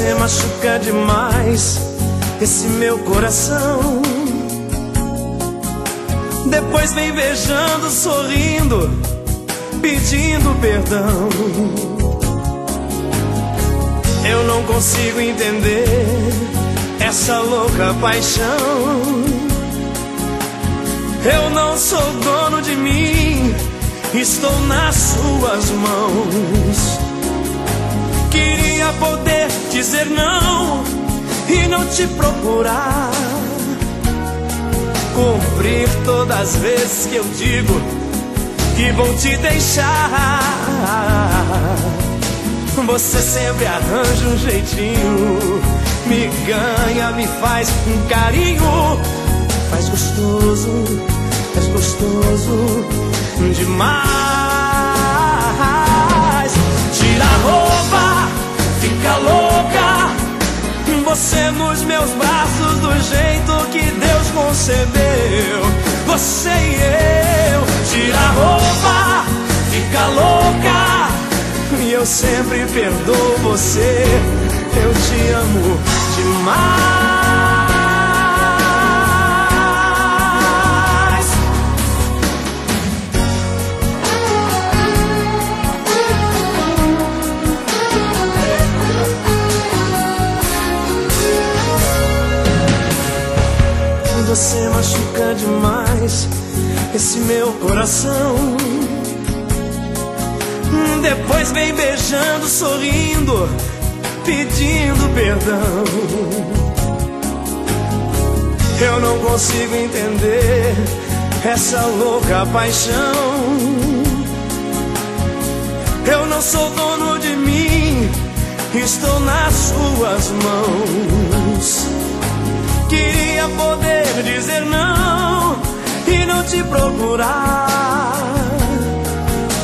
machuca demais esse meu coração. Depois vem beijando, sorrindo, pedindo perdão. Eu não consigo entender essa louca paixão. Eu não sou dono de mim, estou nas suas mãos. Queria poder dizer não e não te procurar. Cumprir todas as vezes que eu digo que vou te deixar. Você sempre arranja um jeitinho, me ganha, me faz um carinho, faz gostoso, faz gostoso demais. Braços do jeito que Deus concebeu. Você e eu, tira a roupa, fica louca. E eu sempre perdoo você. Eu te amo demais. Você machuca demais esse meu coração. Depois vem beijando, sorrindo, pedindo perdão. Eu não consigo entender essa louca paixão. Eu não sou dono de mim, estou nas suas mãos. Dizer não e não te procurar.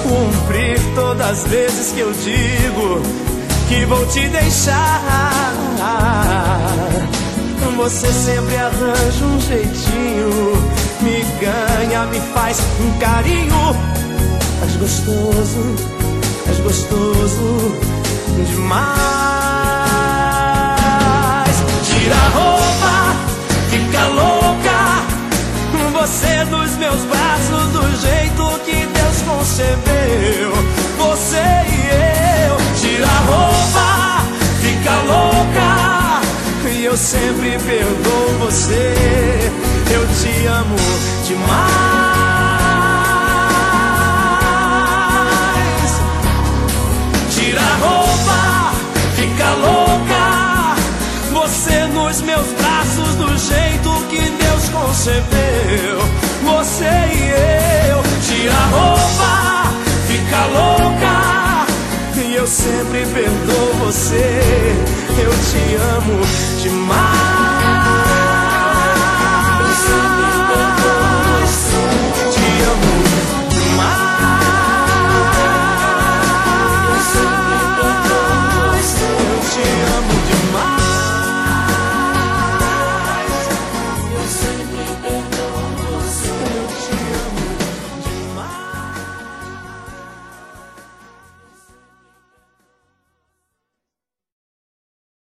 Cumprir todas as vezes que eu digo que vou te deixar. Você sempre arranja um jeitinho, me ganha, me faz um carinho. Faz gostoso, faz gostoso demais. Você e eu, tira a roupa, fica louca. E eu sempre perdoo você. Eu te amo demais. Tira a roupa, fica louca. Você nos meus braços do jeito que Deus concebeu. Você e eu, tira a roupa, fica louca. E eu sempre perdoo você. Eu te amo demais.